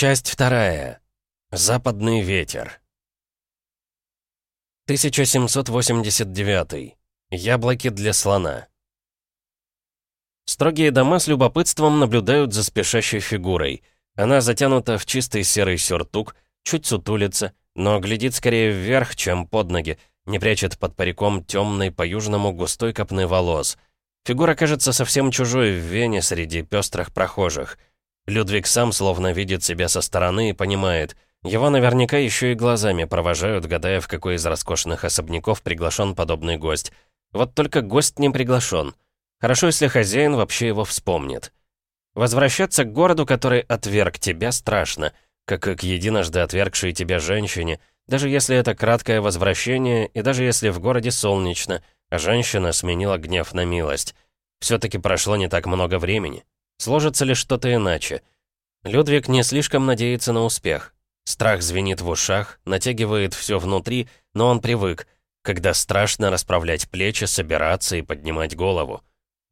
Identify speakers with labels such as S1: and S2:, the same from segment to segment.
S1: Часть вторая. Западный ветер. 1789. Яблоки для слона. Строгие дома с любопытством наблюдают за спешащей фигурой. Она затянута в чистый серый сюртук, чуть сутулится, но глядит скорее вверх, чем под ноги, не прячет под париком темный по-южному густой копны волос. Фигура кажется совсем чужой в Вене среди пестрых прохожих — Людвиг сам словно видит себя со стороны и понимает, его наверняка еще и глазами провожают, гадая, в какой из роскошных особняков приглашен подобный гость. Вот только гость не приглашен. Хорошо, если хозяин вообще его вспомнит. Возвращаться к городу, который отверг тебя, страшно, как и к единожды отвергшей тебя женщине, даже если это краткое возвращение, и даже если в городе солнечно, а женщина сменила гнев на милость. Все-таки прошло не так много времени. Сложится ли что-то иначе? Людвиг не слишком надеется на успех. Страх звенит в ушах, натягивает все внутри, но он привык, когда страшно расправлять плечи, собираться и поднимать голову.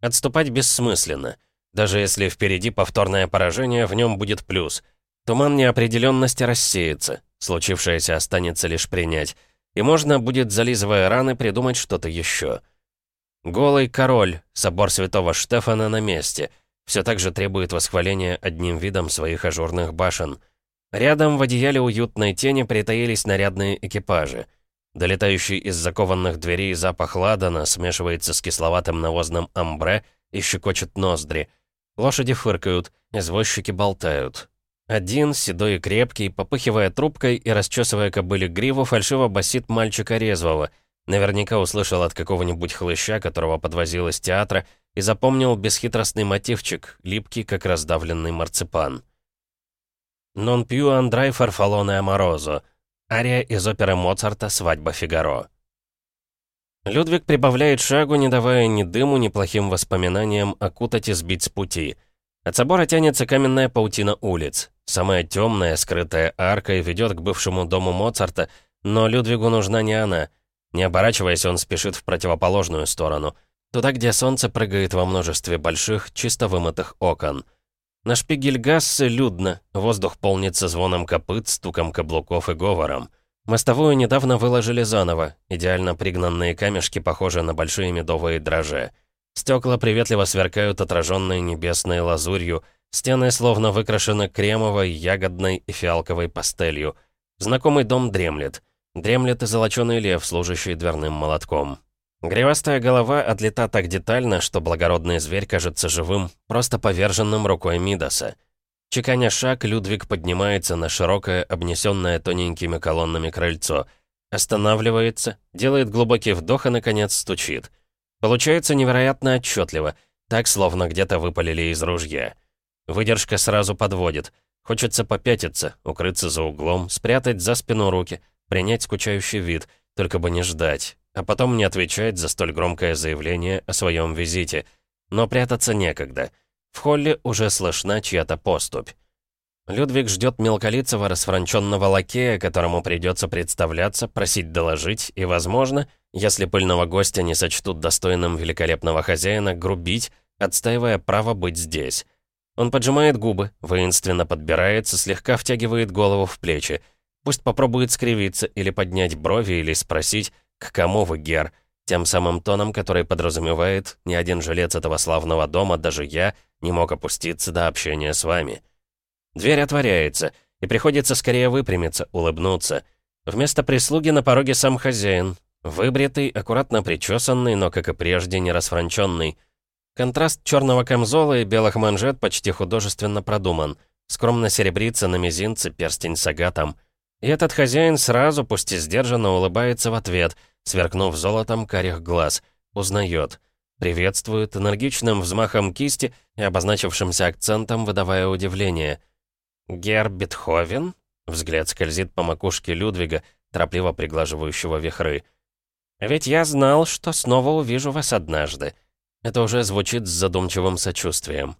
S1: Отступать бессмысленно. Даже если впереди повторное поражение, в нем будет плюс. Туман неопределенности рассеется, случившееся останется лишь принять, и можно будет, зализывая раны, придумать что-то еще. Голый король, собор святого Штефана на месте — все так же требует восхваления одним видом своих ажурных башен. Рядом в одеяле уютной тени притаились нарядные экипажи. Долетающий из закованных дверей запах ладана смешивается с кисловатым навозным амбре и щекочет ноздри. Лошади фыркают, извозчики болтают. Один, седой и крепкий, попыхивая трубкой и расчесывая кобыле гриву, фальшиво басит мальчика резвого. Наверняка услышал от какого-нибудь хлыща, которого подвозил из театра, и запомнил бесхитростный мотивчик, липкий, как раздавленный марципан. «Non più andrai farfallone amoroso» Ария из оперы Моцарта «Свадьба Фигаро». Людвиг прибавляет шагу, не давая ни дыму, ни плохим воспоминаниям окутать и сбить с пути. От собора тянется каменная паутина улиц. Самая темная, скрытая арка ведет к бывшему дому Моцарта, но Людвигу нужна не она. Не оборачиваясь, он спешит в противоположную сторону — Туда, где солнце прыгает во множестве больших, чисто вымытых окон. На Шпигельгассе людно, воздух полнится звоном копыт, стуком каблуков и говором. Мостовую недавно выложили заново, идеально пригнанные камешки похожи на большие медовые дрожжи. Стекла приветливо сверкают отраженной небесной лазурью, стены словно выкрашены кремовой, ягодной и фиалковой пастелью. Знакомый дом дремлет. Дремлет и золоченый лев, служащий дверным молотком. Гривастая голова отлета так детально, что благородный зверь кажется живым, просто поверженным рукой Мидаса. Чеканя шаг, Людвиг поднимается на широкое, обнесенное тоненькими колоннами крыльцо. Останавливается, делает глубокий вдох и, наконец, стучит. Получается невероятно отчетливо, так, словно где-то выпалили из ружья. Выдержка сразу подводит. Хочется попятиться, укрыться за углом, спрятать за спину руки, принять скучающий вид, только бы не ждать, а потом не отвечать за столь громкое заявление о своем визите. Но прятаться некогда. В холле уже слышна чья-то поступь. Людвиг ждет мелколицего расфранченного лакея, которому придется представляться, просить доложить и, возможно, если пыльного гостя не сочтут достойным великолепного хозяина, грубить, отстаивая право быть здесь. Он поджимает губы, воинственно подбирается, слегка втягивает голову в плечи. Пусть попробует скривиться или поднять брови, или спросить, «К кому вы, Гер?» Тем самым тоном, который подразумевает, ни один жилец этого славного дома, даже я, не мог опуститься до общения с вами. Дверь отворяется, и приходится скорее выпрямиться, улыбнуться. Вместо прислуги на пороге сам хозяин. Выбритый, аккуратно причесанный, но, как и прежде, не расфранченный. Контраст черного камзола и белых манжет почти художественно продуман. Скромно серебрится на мизинце перстень с агатом — и этот хозяин сразу, пусть и сдержанно, улыбается в ответ, сверкнув золотом карих глаз. Узнает. Приветствует энергичным взмахом кисти и обозначившимся акцентом, выдавая удивление. «Гер Бетховен?» Взгляд скользит по макушке Людвига, торопливо приглаживающего вихры. «Ведь я знал, что снова увижу вас однажды». Это уже звучит с задумчивым сочувствием.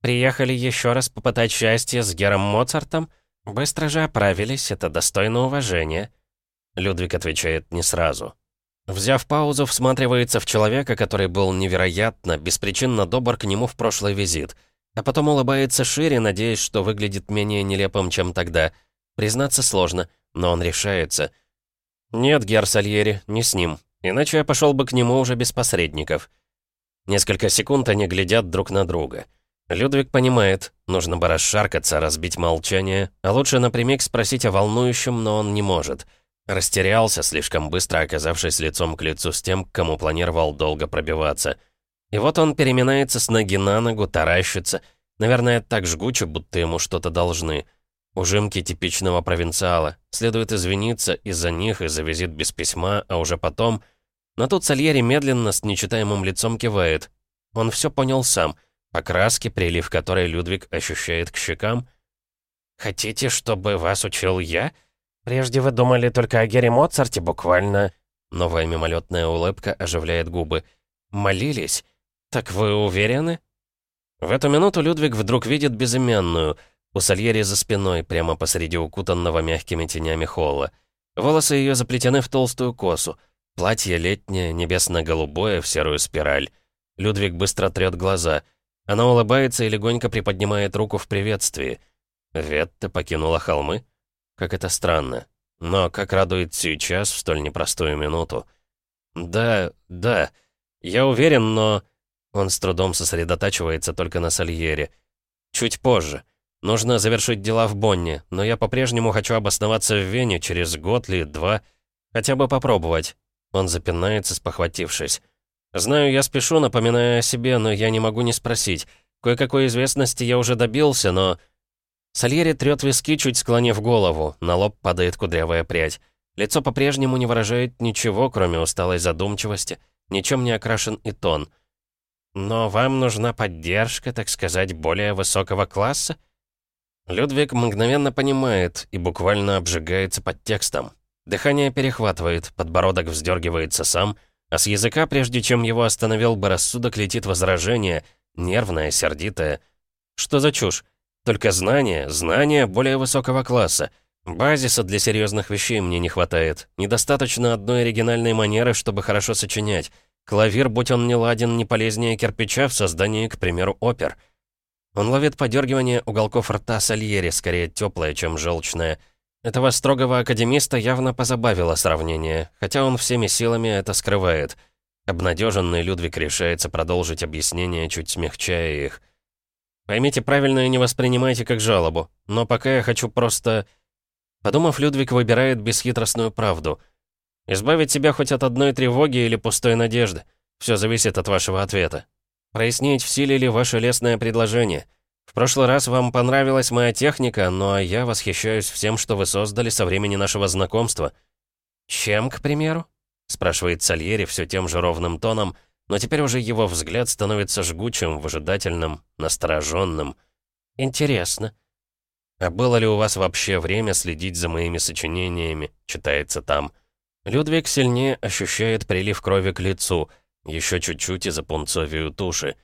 S1: «Приехали еще раз попытать счастье с Гером Моцартом?» «Быстро же оправились, это достойно уважения». Людвиг отвечает не сразу. Взяв паузу, всматривается в человека, который был невероятно, беспричинно добр к нему в прошлый визит. А потом улыбается шире, надеясь, что выглядит менее нелепым, чем тогда. Признаться сложно, но он решается. «Нет, Гер Сальери, не с ним. Иначе я пошел бы к нему уже без посредников». Несколько секунд они глядят друг на друга. Людвиг понимает, нужно бы расшаркаться, разбить молчание, а лучше напрямик спросить о волнующем, но он не может. Растерялся, слишком быстро оказавшись лицом к лицу с тем, к кому планировал долго пробиваться. И вот он переминается с ноги на ногу, таращится. Наверное, так жгуче, будто ему что-то должны. Ужимки типичного провинциала. Следует извиниться из-за них и за визит без письма, а уже потом... Но тут Сальери медленно с нечитаемым лицом кивает. Он все понял сам — по краске, прилив которой Людвиг ощущает к щекам. «Хотите, чтобы вас учил я? Прежде вы думали только о Гере Моцарте, буквально...» Новая мимолетная улыбка оживляет губы. «Молились? Так вы уверены?» В эту минуту Людвиг вдруг видит безымянную, у Сальери за спиной, прямо посреди укутанного мягкими тенями холла. Волосы ее заплетены в толстую косу. Платье летнее, небесно-голубое, в серую спираль. Людвиг быстро трет глаза — она улыбается и легонько приподнимает руку в приветствии. Ветта покинула холмы? Как это странно. Но как радует сейчас, в столь непростую минуту. Да, да, я уверен, но... Он с трудом сосредотачивается только на Сальере. Чуть позже. Нужно завершить дела в Бонне, но я по-прежнему хочу обосноваться в Вене через год или два. Хотя бы попробовать. Он запинается, спохватившись. Знаю, я спешу, напоминая о себе, но я не могу не спросить. Кое-какой известности я уже добился, но... Сальери трёт виски, чуть склонив голову. На лоб падает кудрявая прядь. Лицо по-прежнему не выражает ничего, кроме усталой задумчивости. Ничем не окрашен и тон. «Но вам нужна поддержка, так сказать, более высокого класса?» Людвиг мгновенно понимает и буквально обжигается под текстом. Дыхание перехватывает, подбородок вздергивается сам — а с языка, прежде чем его остановил бы рассудок, летит возражение, нервное, сердитое. Что за чушь? Только знания, знания более высокого класса. Базиса для серьезных вещей мне не хватает. Недостаточно одной оригинальной манеры, чтобы хорошо сочинять. Клавир, будь он не ладен, не полезнее кирпича в создании, к примеру, опер. Он ловит подергивание уголков рта Сальери, скорее теплое, чем желчное. Этого строгого академиста явно позабавило сравнение, хотя он всеми силами это скрывает. Обнадеженный Людвиг решается продолжить объяснение, чуть смягчая их. Поймите правильно и не воспринимайте как жалобу, но пока я хочу просто... Подумав, Людвиг выбирает бесхитростную правду. Избавить себя хоть от одной тревоги или пустой надежды. Все зависит от вашего ответа. Прояснить, в силе ли ваше лестное предложение — в прошлый раз вам понравилась моя техника, но я восхищаюсь всем, что вы создали со времени нашего знакомства». «Чем, к примеру?» — спрашивает Сальери все тем же ровным тоном, но теперь уже его взгляд становится жгучим, выжидательным, настороженным. «Интересно». «А было ли у вас вообще время следить за моими сочинениями?» — читается там. Людвиг сильнее ощущает прилив крови к лицу, еще чуть-чуть и запунцовию туши.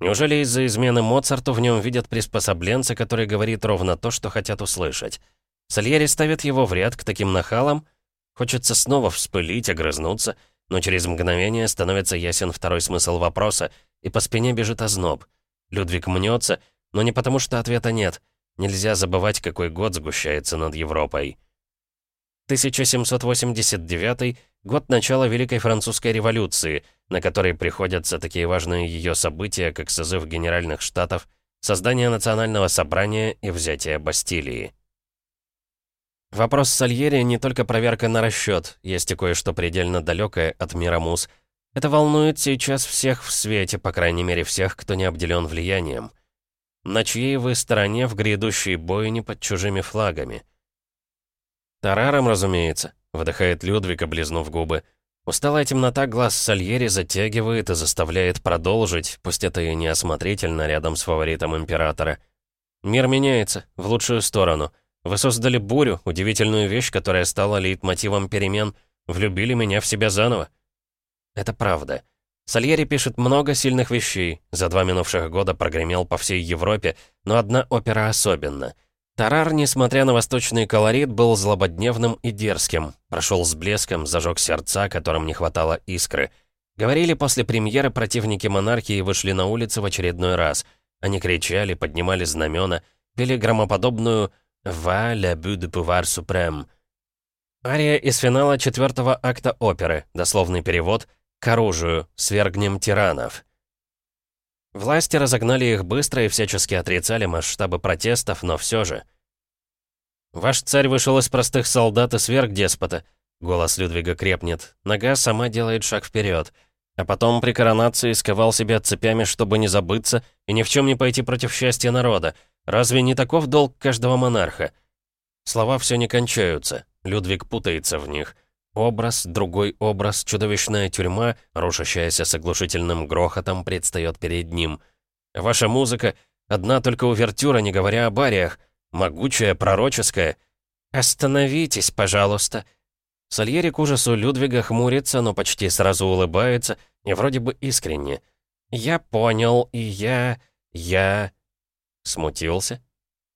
S1: Неужели из-за измены Моцарту в нем видят приспособленца, который говорит ровно то, что хотят услышать? Сальери ставит его в ряд к таким нахалам? Хочется снова вспылить, огрызнуться, но через мгновение становится ясен второй смысл вопроса, и по спине бежит озноб. Людвиг мнется, но не потому, что ответа нет. Нельзя забывать, какой год сгущается над Европой. 1789 год начала Великой Французской революции, на который приходятся такие важные ее события, как созыв Генеральных Штатов, создание Национального собрания и взятие Бастилии. Вопрос Сальери не только проверка на расчет, есть и кое-что предельно далекое от мира мус. Это волнует сейчас всех в свете, по крайней мере всех, кто не обделен влиянием. На чьей вы стороне в грядущей бойне под чужими флагами? «Тараром, разумеется», — выдыхает Людвиг, облизнув губы. Усталая темнота глаз Сальери затягивает и заставляет продолжить, пусть это и неосмотрительно рядом с фаворитом Императора. «Мир меняется, в лучшую сторону. Вы создали бурю, удивительную вещь, которая стала лейтмотивом перемен. Влюбили меня в себя заново». Это правда. Сальери пишет много сильных вещей, за два минувших года прогремел по всей Европе, но одна опера особенно — Тарар, несмотря на восточный колорит, был злободневным и дерзким. Прошел с блеском, зажег сердца, которым не хватало искры. Говорили, после премьеры противники монархии вышли на улицы в очередной раз. Они кричали, поднимали знамена, пели громоподобную «Va la but de pouvoir suprême». Ария из финала четвертого акта оперы, дословный перевод «К оружию, свергнем тиранов». Власти разогнали их быстро и всячески отрицали масштабы протестов, но все же. «Ваш царь вышел из простых солдат и сверг деспота», — голос Людвига крепнет. Нога сама делает шаг вперед. А потом при коронации сковал себя цепями, чтобы не забыться и ни в чем не пойти против счастья народа. Разве не таков долг каждого монарха? Слова все не кончаются. Людвиг путается в них. Образ, другой образ, чудовищная тюрьма, рушащаяся с оглушительным грохотом, предстает перед ним. Ваша музыка — одна только увертюра, не говоря о бариях, могучая, пророческая. «Остановитесь, пожалуйста!» Сальери к ужасу Людвига хмурится, но почти сразу улыбается, и вроде бы искренне. «Я понял, и я... я...» Смутился?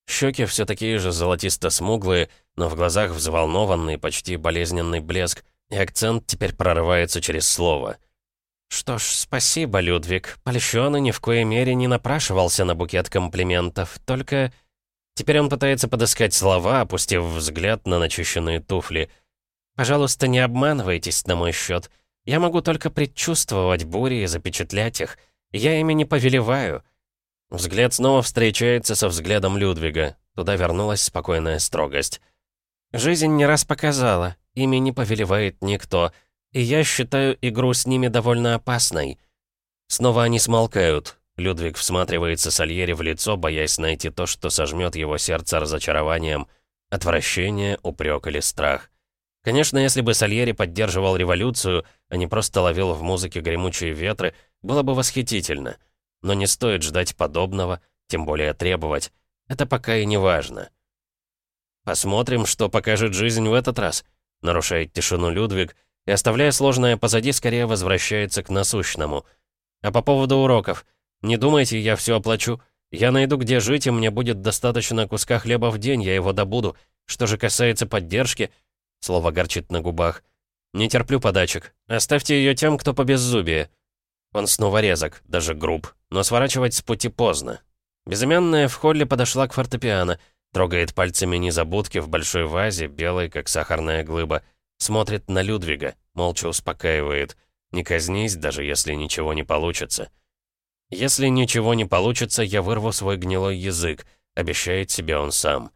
S1: Щеки все такие же золотисто-смуглые, но в глазах взволнованный, почти болезненный блеск, и акцент теперь прорывается через слово. «Что ж, спасибо, Людвиг. Польщёный ни в коей мере не напрашивался на букет комплиментов, только...» Теперь он пытается подыскать слова, опустив взгляд на начищенные туфли. «Пожалуйста, не обманывайтесь на мой счет. Я могу только предчувствовать бури и запечатлять их. Я ими не повелеваю». Взгляд снова встречается со взглядом Людвига. Туда вернулась спокойная строгость. «Жизнь не раз показала, ими не повелевает никто, и я считаю игру с ними довольно опасной». Снова они смолкают. Людвиг всматривается Сальери в лицо, боясь найти то, что сожмет его сердце разочарованием. Отвращение, упрек или страх. Конечно, если бы Сальери поддерживал революцию, а не просто ловил в музыке гремучие ветры, было бы восхитительно. Но не стоит ждать подобного, тем более требовать. Это пока и не важно. «Посмотрим, что покажет жизнь в этот раз», — нарушает тишину Людвиг, и, оставляя сложное позади, скорее возвращается к насущному. «А по поводу уроков. Не думайте, я все оплачу. Я найду, где жить, и мне будет достаточно куска хлеба в день, я его добуду. Что же касается поддержки...» Слово горчит на губах. «Не терплю подачек. Оставьте ее тем, кто по беззубие». Он снова резок, даже груб, но сворачивать с пути поздно. Безымянная в холле подошла к фортепиано, трогает пальцами незабудки в большой вазе, белой, как сахарная глыба, смотрит на Людвига, молча успокаивает. «Не казнись, даже если ничего не получится». «Если ничего не получится, я вырву свой гнилой язык», — обещает себе он сам.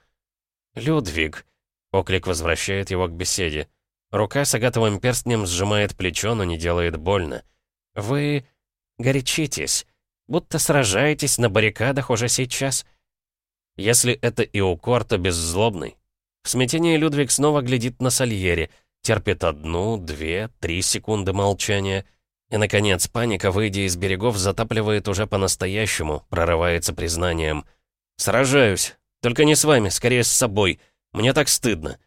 S1: «Людвиг», — оклик возвращает его к беседе. Рука с агатовым перстнем сжимает плечо, но не делает больно. «Вы горячитесь, будто сражаетесь на баррикадах уже сейчас». Если это и укор, то беззлобный. В смятении Людвиг снова глядит на Сальери, терпит одну, две, три секунды молчания — и, наконец, паника, выйдя из берегов, затапливает уже по-настоящему, прорывается признанием. «Сражаюсь. Только не с вами, скорее с собой. Мне так стыдно».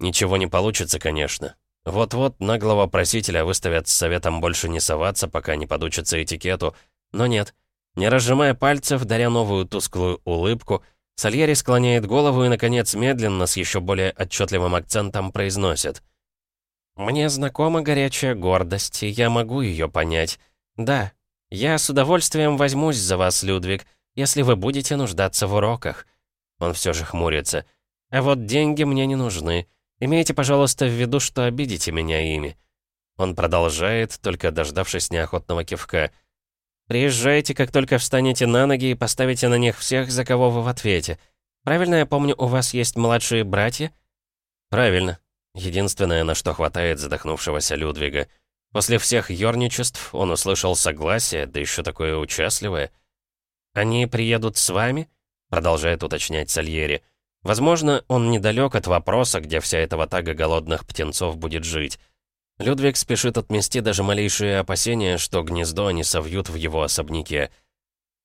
S1: Ничего не получится, конечно. Вот-вот наглого просителя выставят с советом больше не соваться, пока не подучится этикету. Но нет. Не разжимая пальцев, даря новую тусклую улыбку, Сальери склоняет голову и, наконец, медленно, с еще более отчетливым акцентом произносит. «Мне знакома горячая гордость, и я могу ее понять. Да, я с удовольствием возьмусь за вас, Людвиг, если вы будете нуждаться в уроках». Он все же хмурится. «А вот деньги мне не нужны. Имейте, пожалуйста, в виду, что обидите меня ими». Он продолжает, только дождавшись неохотного кивка. «Приезжайте, как только встанете на ноги и поставите на них всех, за кого вы в ответе. Правильно я помню, у вас есть младшие братья?» «Правильно», Единственное, на что хватает задохнувшегося Людвига. После всех ёрничеств он услышал согласие, да еще такое участливое. «Они приедут с вами?» — продолжает уточнять Сальери. «Возможно, он недалек от вопроса, где вся эта ватага голодных птенцов будет жить. Людвиг спешит отмести даже малейшие опасения, что гнездо они совьют в его особняке.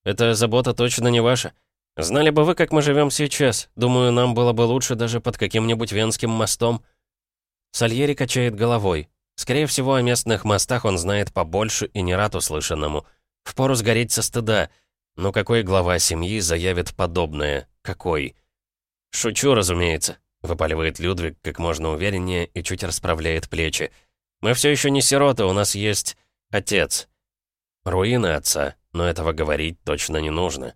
S1: «Эта забота точно не ваша. Знали бы вы, как мы живем сейчас. Думаю, нам было бы лучше даже под каким-нибудь Венским мостом». Сальери качает головой. Скорее всего, о местных мостах он знает побольше и не рад услышанному. Впору сгореть со стыда. Но какой глава семьи заявит подобное? Какой? «Шучу, разумеется», — выпаливает Людвиг как можно увереннее и чуть расправляет плечи. «Мы все еще не сироты, у нас есть отец». Руины отца, но этого говорить точно не нужно.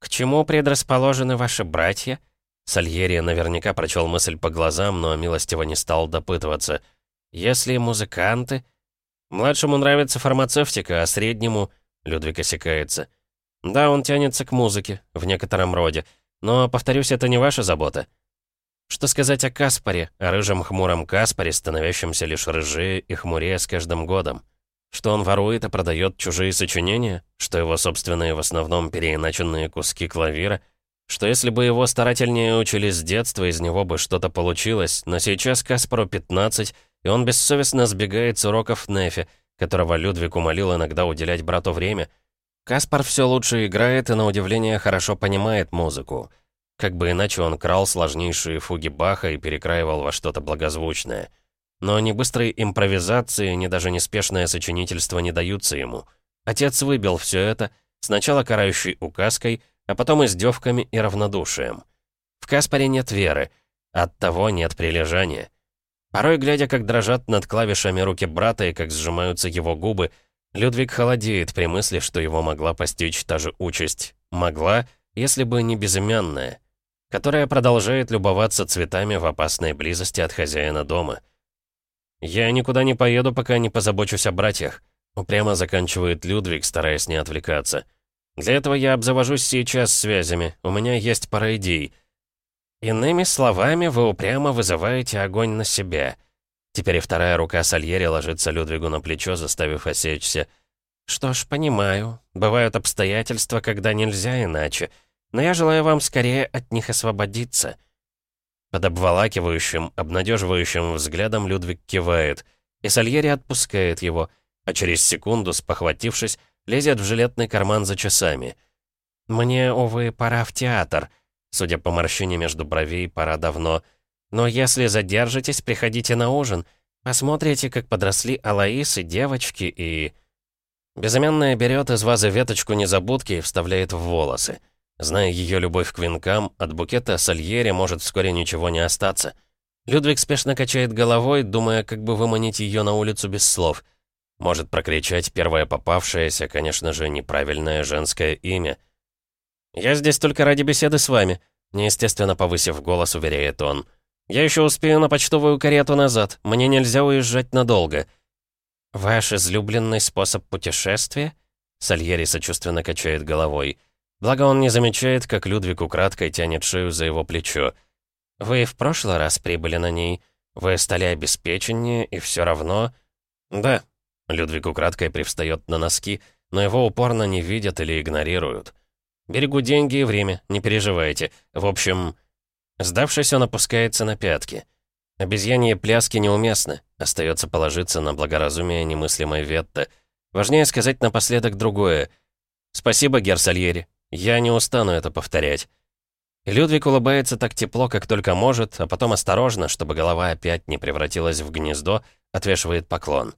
S2: «К чему предрасположены ваши братья?»
S1: Сальери наверняка прочел мысль по глазам, но милостиво не стал допытываться.
S2: «Если музыканты...»
S1: «Младшему нравится фармацевтика, а среднему...» Людвиг осекается. «Да, он тянется к музыке, в некотором роде. Но, повторюсь, это не ваша забота». Что сказать о Каспаре, о рыжем хмуром Каспаре, становящемся лишь рыжее и хмурее с каждым годом? Что он ворует и продает чужие сочинения? Что его собственные в основном переиначенные куски клавира? Что если бы его старательнее учили с детства, из него бы что-то получилось, но сейчас Каспару 15, и он бессовестно сбегает с уроков Нефи, которого Людвиг умолил иногда уделять брату время. Каспар все лучше играет и, на удивление, хорошо понимает музыку. Как бы иначе он крал сложнейшие фуги Баха и перекраивал во что-то благозвучное. Но ни быстрые импровизации, ни даже неспешное сочинительство не даются ему. Отец выбил все это, сначала карающей указкой, а потом издевками и равнодушием. В Каспаре нет веры, оттого нет прилежания. Порой, глядя, как дрожат над клавишами руки брата и как сжимаются его губы, Людвиг холодеет при мысли, что его могла постичь та же участь. Могла, если бы не безымянная которая продолжает любоваться цветами в опасной близости от хозяина дома. «Я никуда не поеду, пока не позабочусь о братьях», упрямо заканчивает Людвиг, стараясь не отвлекаться. «Для этого я обзавожусь сейчас связями, у меня есть пара идей». «Иными словами, вы упрямо вызываете огонь на себя». Теперь и вторая рука Сальери ложится Людвигу на плечо, заставив осечься. «Что ж, понимаю. Бывают обстоятельства, когда нельзя иначе но я желаю вам скорее от них освободиться». Под обволакивающим, обнадеживающим взглядом Людвиг кивает, и Сальери отпускает его, а через секунду, спохватившись, лезет в жилетный карман за часами.
S2: «Мне, увы, пора в театр. Судя по морщине между бровей, пора давно. Но если задержитесь, приходите на ужин. Посмотрите, как подросли Алаис и девочки, и...»
S1: Безымянная берет из вазы веточку незабудки и вставляет в волосы. Зная ее любовь к венкам, от букета Сальери может вскоре ничего не остаться. Людвиг спешно качает головой, думая, как бы выманить ее на улицу без слов. Может прокричать первое попавшееся, конечно же, неправильное женское имя. «Я здесь только ради беседы с вами», неестественно повысив голос, уверяет он. «Я еще успею на почтовую карету назад. Мне нельзя уезжать надолго».
S2: «Ваш излюбленный способ путешествия?»
S1: Сальери сочувственно качает головой. Благо он не замечает, как Людвиг украдкой тянет шею за его плечо.
S2: «Вы в прошлый раз прибыли на ней. Вы стали обеспеченнее, и все равно...»
S1: «Да». Людвиг украдкой привстает на носки, но его упорно не видят или игнорируют. «Берегу деньги и время, не переживайте. В общем...» Сдавшись, он опускается на пятки. Обезьяньи пляски неуместны. Остается положиться на благоразумие немыслимой Ветта. Важнее сказать напоследок другое. «Спасибо, Герсальери. Я не устану это повторять. И Людвиг улыбается так тепло, как только может, а потом осторожно, чтобы голова опять не превратилась в гнездо, отвешивает поклон.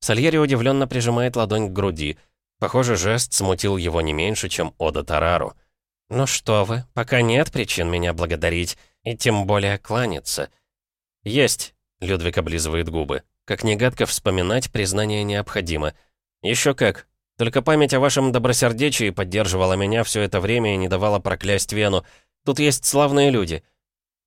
S1: Сальери удивленно прижимает ладонь к груди. Похоже, жест смутил его не меньше, чем Ода Тарару.
S2: «Ну что вы, пока нет причин меня благодарить, и тем более кланяться».
S1: «Есть», — Людвиг облизывает губы. «Как негадко вспоминать, признание необходимо. Еще как, только память о вашем добросердечии поддерживала меня все это время и не давала проклясть Вену. Тут есть славные люди».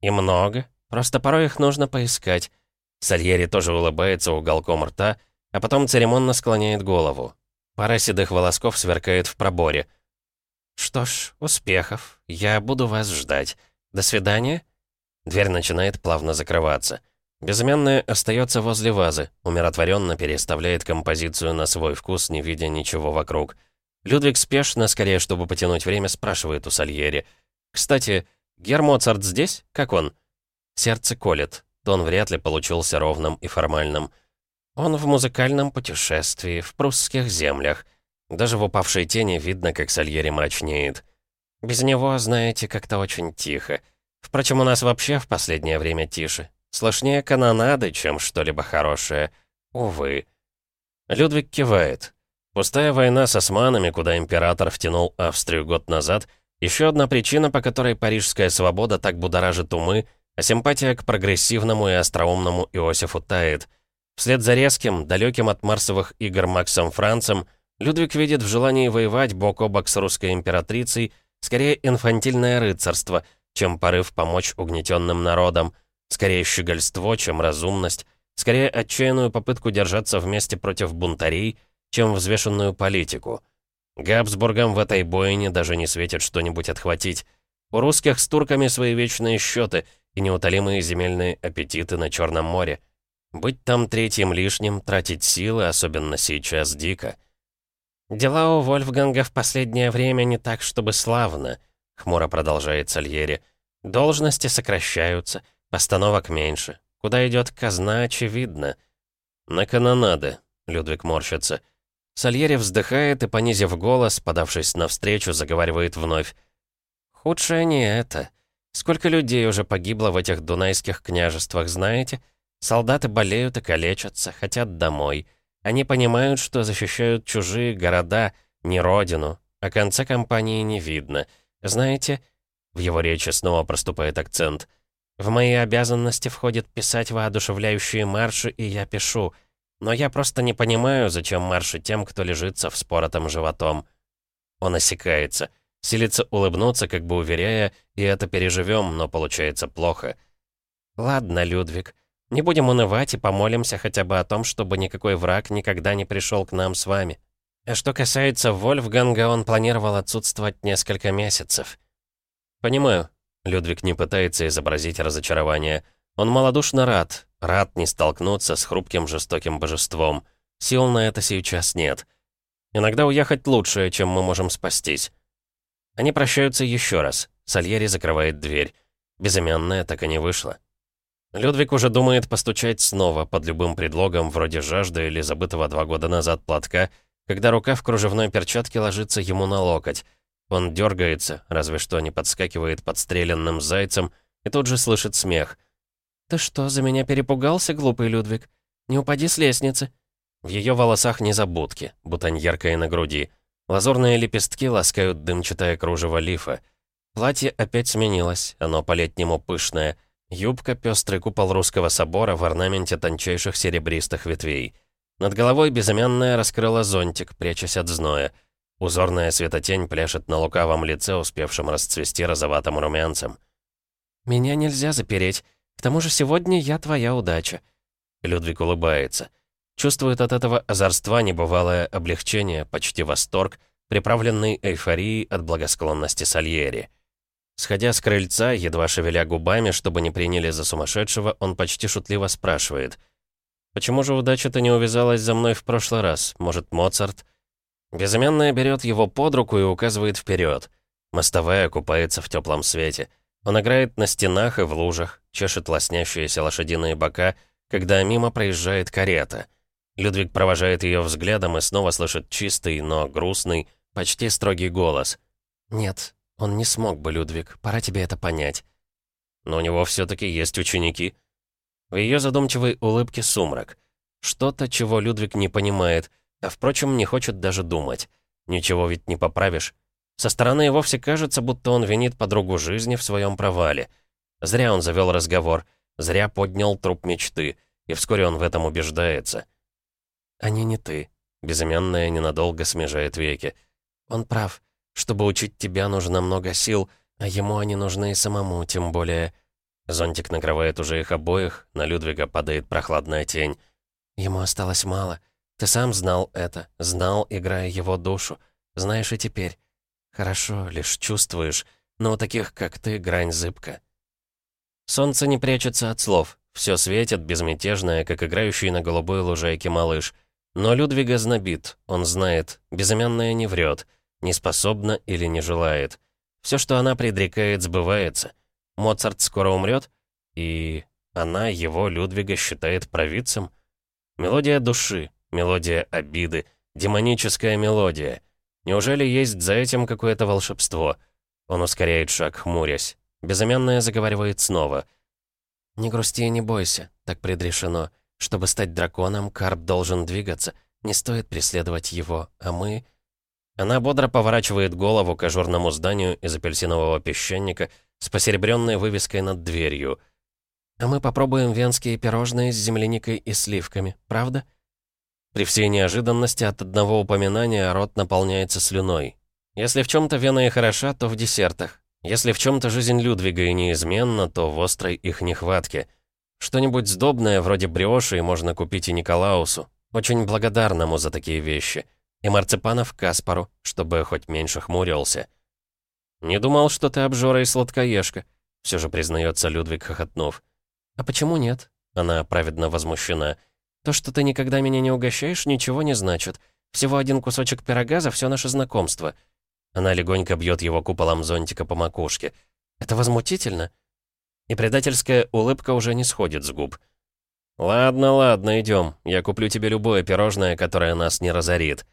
S2: «И много. Просто порой их нужно поискать».
S1: Сальери тоже улыбается уголком рта, а потом церемонно склоняет голову. Пара седых волосков сверкает в проборе.
S2: «Что ж, успехов. Я буду вас ждать. До свидания».
S1: Дверь начинает плавно закрываться. Безымянная остается возле вазы, умиротворенно переставляет композицию на свой вкус, не видя ничего вокруг. Людвиг спешно, скорее, чтобы потянуть время, спрашивает у Сальери. «Кстати, Гер Моцарт здесь? Как он?» Сердце колет. Тон вряд ли получился ровным и формальным.
S2: «Он в музыкальном путешествии, в прусских землях».
S1: Даже в упавшей тени видно, как Сальери мрачнеет.
S2: «Без него, знаете, как-то очень тихо. Впрочем, у нас вообще в последнее время тише. Слышнее канонады, чем что-либо хорошее. Увы.
S1: Людвиг кивает. Пустая война с османами, куда император втянул Австрию год назад, еще одна причина, по которой парижская свобода так будоражит умы, а симпатия к прогрессивному и остроумному Иосифу тает. Вслед за резким, далеким от марсовых игр Максом Францем, Людвиг видит в желании воевать бок о бок с русской императрицей скорее инфантильное рыцарство, чем порыв помочь угнетенным народам, скорее щегольство, чем разумность, скорее отчаянную попытку держаться вместе против бунтарей, чем взвешенную политику. Габсбургам в этой бойне даже не светит что-нибудь отхватить. У русских с турками свои вечные счеты и неутолимые земельные аппетиты на Черном море. Быть там третьим лишним, тратить силы, особенно сейчас, дико.
S2: «Дела у Вольфганга в последнее время не так, чтобы славно», — хмуро продолжает Сальери. «Должности сокращаются, постановок меньше. Куда идет казна, очевидно».
S1: «На канонады», — Людвиг морщится. Сальери вздыхает и, понизив голос, подавшись навстречу, заговаривает вновь.
S2: «Худшее не это. Сколько людей уже погибло в этих дунайских княжествах, знаете? Солдаты болеют и калечатся, хотят домой. Они понимают, что защищают чужие города, не родину, а конца кампании не видно. Знаете, в его речи снова проступает акцент. В мои обязанности входит писать воодушевляющие марши, и я пишу. Но я просто не понимаю, зачем марши тем, кто лежит со вспоротым животом. Он осекается, силится улыбнуться, как бы уверяя, и это переживем, но получается плохо. «Ладно, Людвиг, не будем унывать и помолимся хотя бы о том, чтобы никакой враг никогда не пришел к нам с вами. А что касается Вольфганга, он планировал отсутствовать несколько месяцев.
S1: Понимаю. Людвиг не пытается изобразить разочарование. Он малодушно рад, рад не столкнуться с хрупким жестоким божеством. Сил на это сейчас нет. Иногда уехать лучше, чем мы можем спастись. Они прощаются еще раз. Сальери закрывает дверь. Безымянная так и не вышла. Людвиг уже думает постучать снова, под любым предлогом, вроде жажды или забытого два года назад платка, когда рука в кружевной перчатке ложится ему на локоть. Он дергается, разве что не подскакивает подстреленным зайцем, и тут же слышит смех.
S2: «Ты что, за меня перепугался, глупый Людвиг? Не упади с лестницы!»
S1: В ее волосах незабудки, бутоньерка на груди. Лазурные лепестки ласкают дымчатое кружево лифа. Платье опять сменилось, оно по-летнему пышное — Юбка, пестрый купол русского собора в орнаменте тончайших серебристых ветвей. Над головой безымянная раскрыла зонтик, прячась от зноя. Узорная светотень пляшет на лукавом лице, успевшем расцвести розоватым румянцем.
S2: «Меня нельзя запереть. К тому же сегодня я твоя удача».
S1: Людвиг улыбается. Чувствует от этого озорства небывалое облегчение, почти восторг, приправленный эйфорией от благосклонности Сальери. Сходя с крыльца, едва шевеля губами, чтобы не приняли за сумасшедшего, он почти шутливо спрашивает. «Почему же удача-то не увязалась за мной в прошлый раз? Может, Моцарт?» Безымянная берет его под руку и указывает вперед. Мостовая купается в теплом свете. Он играет на стенах и в лужах, чешет лоснящиеся лошадиные бока, когда мимо проезжает карета. Людвиг провожает ее взглядом и снова слышит чистый, но грустный, почти строгий голос.
S2: «Нет, он не смог бы, Людвиг, пора тебе это понять.
S1: Но у него все-таки есть ученики. В ее задумчивой улыбке сумрак. Что-то, чего Людвиг не понимает, а, впрочем, не хочет даже думать. Ничего ведь не поправишь. Со стороны и вовсе кажется, будто он винит подругу жизни в своем провале. Зря он завел разговор, зря поднял труп мечты, и вскоре он в этом убеждается.
S2: «Они не ты», — безымянная ненадолго смежает веки. «Он прав. Чтобы учить тебя, нужно много сил, а ему они нужны и самому, тем более...»
S1: Зонтик накрывает уже их обоих, на Людвига падает прохладная тень.
S2: «Ему осталось мало. Ты сам знал это, знал, играя его душу. Знаешь и теперь. Хорошо, лишь чувствуешь, но у таких, как ты, грань зыбка».
S1: Солнце не прячется от слов. Все светит, безмятежное, как играющий на голубой лужайке малыш. Но Людвига знобит, он знает, безымянная не врет не способна или не желает. Все, что она предрекает, сбывается. Моцарт скоро умрет, и она его, Людвига, считает провидцем. Мелодия души, мелодия обиды, демоническая мелодия. Неужели есть за этим какое-то волшебство? Он ускоряет шаг, хмурясь. Безымянная заговаривает снова.
S2: «Не грусти и не бойся, так предрешено. Чтобы стать драконом, Карп должен двигаться. Не стоит преследовать его, а мы...»
S1: Она бодро поворачивает голову к ажурному зданию из апельсинового песчаника с посеребренной вывеской над дверью.
S2: «А мы попробуем венские пирожные с земляникой и сливками, правда?»
S1: При всей неожиданности от одного упоминания рот наполняется слюной. Если в чем-то вена и хороша, то в десертах. Если в чем-то жизнь Людвига и неизменна, то в острой их нехватке. Что-нибудь сдобное, вроде бреши, можно купить и Николаусу. Очень благодарному за такие вещи. И марципанов Каспару, чтобы хоть меньше хмурился. «Не думал, что ты обжора и сладкоежка», — все же признается Людвиг, хохотнув. «А почему нет?» — она праведно возмущена. «То, что ты никогда меня не угощаешь, ничего не значит. Всего один кусочек пирога за все наше знакомство». Она легонько бьет его куполом зонтика по макушке. «Это возмутительно?» И предательская улыбка уже не сходит с губ. «Ладно, ладно, идем. Я куплю тебе любое пирожное, которое нас не разорит».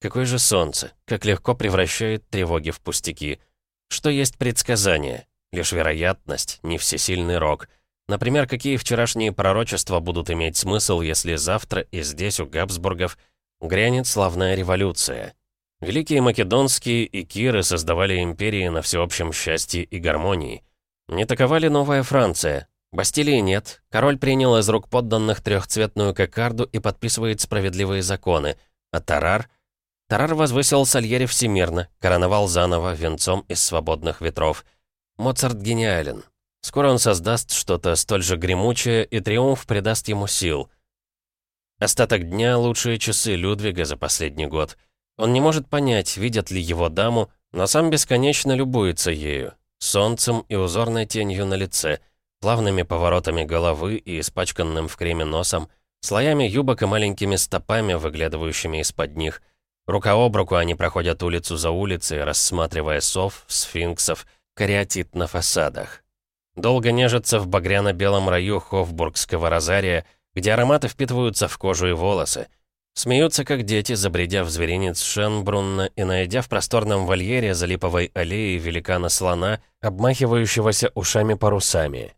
S1: Какое же солнце, как легко превращает тревоги в пустяки. Что есть предсказание? Лишь вероятность, не всесильный рок. Например, какие вчерашние пророчества будут иметь смысл, если завтра и здесь, у Габсбургов, грянет славная революция? Великие македонские и киры создавали империи на всеобщем счастье и гармонии. Не такова ли новая Франция? Бастилии нет. Король принял из рук подданных трехцветную кокарду и подписывает справедливые законы. А Тарар? Тарар возвысил Сальери всемирно, короновал заново венцом из свободных ветров. Моцарт гениален. Скоро он создаст что-то столь же гремучее, и триумф придаст ему сил. Остаток дня — лучшие часы Людвига за последний год — он не может понять, видят ли его даму, но сам бесконечно любуется ею, солнцем и узорной тенью на лице, плавными поворотами головы и испачканным в креме носом, слоями юбок и маленькими стопами, выглядывающими из-под них. Рука об руку они проходят улицу за улицей, рассматривая сов, сфинксов, кариатит на фасадах. Долго нежатся в багряно-белом раю Хофбургского розария, где ароматы впитываются в кожу и волосы, Смеются, как дети, забредя в зверинец Шенбрунна и найдя в просторном вольере за липовой аллеей великана-слона, обмахивающегося ушами-парусами.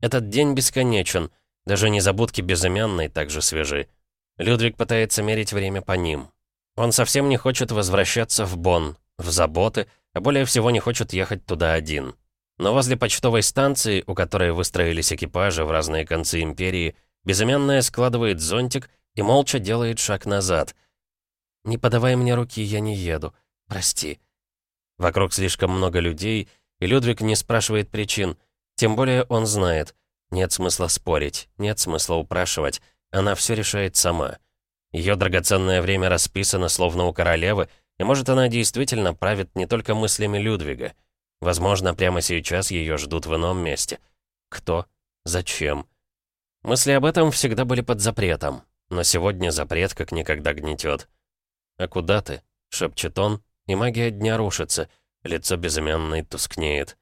S1: Этот день бесконечен, даже незабудки безымянной также свежи. Людвиг пытается мерить время по ним. Он совсем не хочет возвращаться в Бонн, в заботы, а более всего не хочет ехать туда один. Но возле почтовой станции, у которой выстроились экипажи в разные концы империи, безымянная складывает зонтик — и молча делает шаг назад. «Не подавай мне руки, я не еду. Прости». Вокруг слишком много людей, и Людвиг не спрашивает причин. Тем более он знает. Нет смысла спорить, нет смысла упрашивать. Она все решает сама. Ее драгоценное время расписано, словно у королевы, и может она действительно правит не только мыслями Людвига. Возможно, прямо сейчас ее ждут в ином месте. Кто? Зачем? Мысли об этом всегда были под запретом. Но сегодня запрет как никогда гнетет. «А куда ты?» — шепчет он, и магия дня рушится, лицо безымянной тускнеет.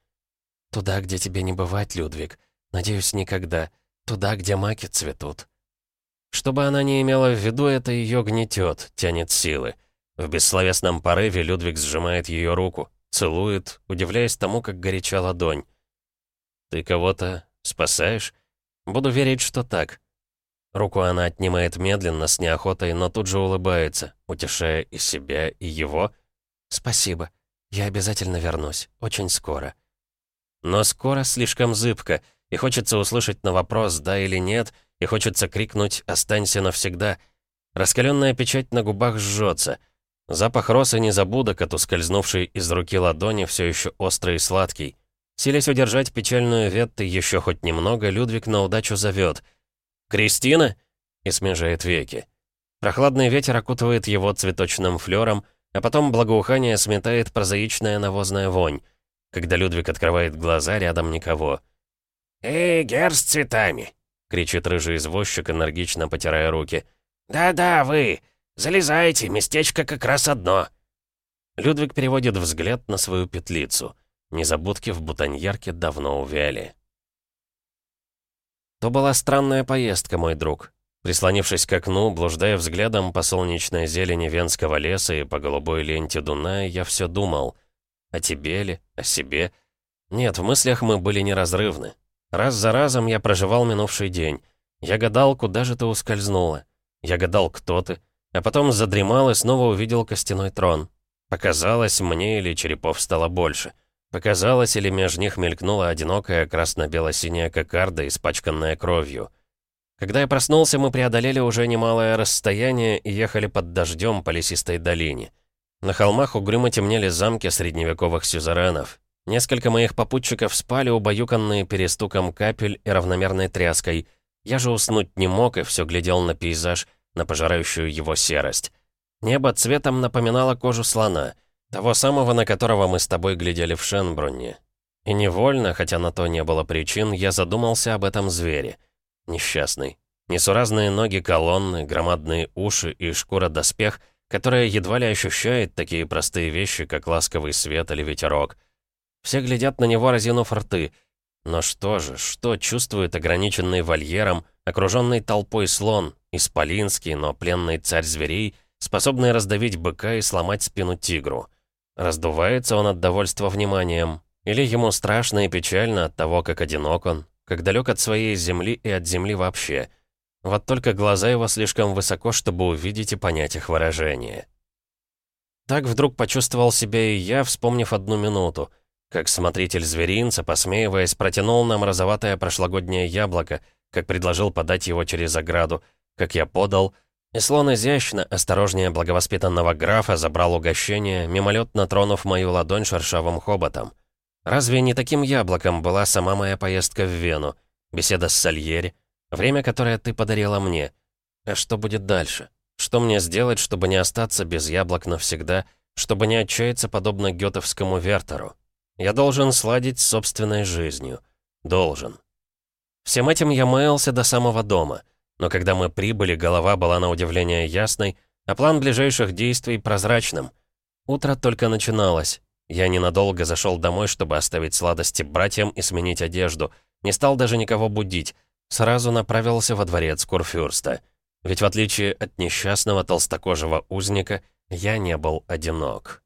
S1: «Туда, где тебе не бывать, Людвиг. Надеюсь, никогда. Туда, где маки цветут». Что бы она ни имела в виду, это ее гнетет, тянет силы. В бессловесном порыве Людвиг сжимает ее руку, целует, удивляясь тому, как горяча ладонь. «Ты кого-то спасаешь?» «Буду верить, что так». Руку она отнимает медленно, с неохотой, но тут же улыбается, утешая и себя, и его. «Спасибо. Я обязательно вернусь. Очень скоро». Но скоро слишком зыбко, и хочется услышать на вопрос «да» или «нет», и хочется крикнуть «останься навсегда». Раскаленная печать на губах жжется. Запах росы незабудок, от ускользнувшей из руки ладони, все еще острый и сладкий. Силясь удержать печальную ветты еще хоть немного, Людвиг на удачу зовет — «Кристина?» и смежает веки. Прохладный ветер окутывает его цветочным флером, а потом благоухание сметает прозаичная навозная вонь. Когда Людвиг открывает глаза, рядом никого.
S3: «Эй, гер с цветами!» — кричит рыжий извозчик, энергично потирая руки. «Да-да, вы! Залезайте, местечко как раз одно!»
S1: Людвиг переводит взгляд на свою петлицу. Незабудки в бутоньерке давно увяли. То была странная поездка, мой друг. Прислонившись к окну, блуждая взглядом по солнечной зелени Венского леса и по голубой ленте Дуная, я все думал. О тебе ли? О себе? Нет, в мыслях мы были неразрывны. Раз за разом я проживал минувший день. Я гадал, куда же ты ускользнула. Я гадал, кто ты. А потом задремал и снова увидел костяной трон. Показалось, мне или черепов стало больше. Показалось, или меж них мелькнула одинокая красно-бело-синяя кокарда, испачканная кровью. Когда я проснулся, мы преодолели уже немалое расстояние и ехали под дождем по лесистой долине. На холмах угрюмо темнели замки средневековых сюзеренов. Несколько моих попутчиков спали, убаюканные перестуком капель и равномерной тряской. Я же уснуть не мог и все глядел на пейзаж, на пожирающую его серость. Небо цветом напоминало кожу слона, того самого, на которого мы с тобой глядели в Шенбрунне. И невольно, хотя на то не было причин, я задумался об этом звере — Несчастный. Несуразные ноги колонны, громадные уши и шкура-доспех, которая едва ли ощущает такие простые вещи, как ласковый свет или ветерок. Все глядят на него, разинув рты. Но что же, что чувствует ограниченный вольером, окруженный толпой слон, исполинский, но пленный царь зверей, способный раздавить быка и сломать спину тигру? Раздувается он от довольства вниманием, или ему страшно и печально от того, как одинок он, как далек от своей земли и от земли вообще. Вот только глаза его слишком высоко, чтобы увидеть и понять их выражение. Так вдруг почувствовал себя и я, вспомнив одну минуту, как смотритель зверинца, посмеиваясь, протянул нам розоватое прошлогоднее яблоко, как предложил подать его через ограду, как я подал, и слон изящно, осторожнее благовоспитанного графа, забрал угощение, мимолетно тронув мою ладонь шершавым хоботом. Разве не таким яблоком была сама моя поездка в Вену? Беседа с Сальери, время, которое ты подарила мне. А что будет дальше? Что мне сделать, чтобы не остаться без яблок навсегда, чтобы не отчаяться подобно гетовскому Вертеру? Я должен сладить с собственной жизнью. Должен. Всем этим я маялся до самого дома. Но когда мы прибыли, голова была на удивление ясной, а план ближайших действий прозрачным. Утро только начиналось. Я ненадолго зашел домой, чтобы оставить сладости братьям и сменить одежду. Не стал даже никого будить. Сразу направился во дворец Курфюрста. Ведь в отличие от несчастного толстокожего узника, я не был одинок.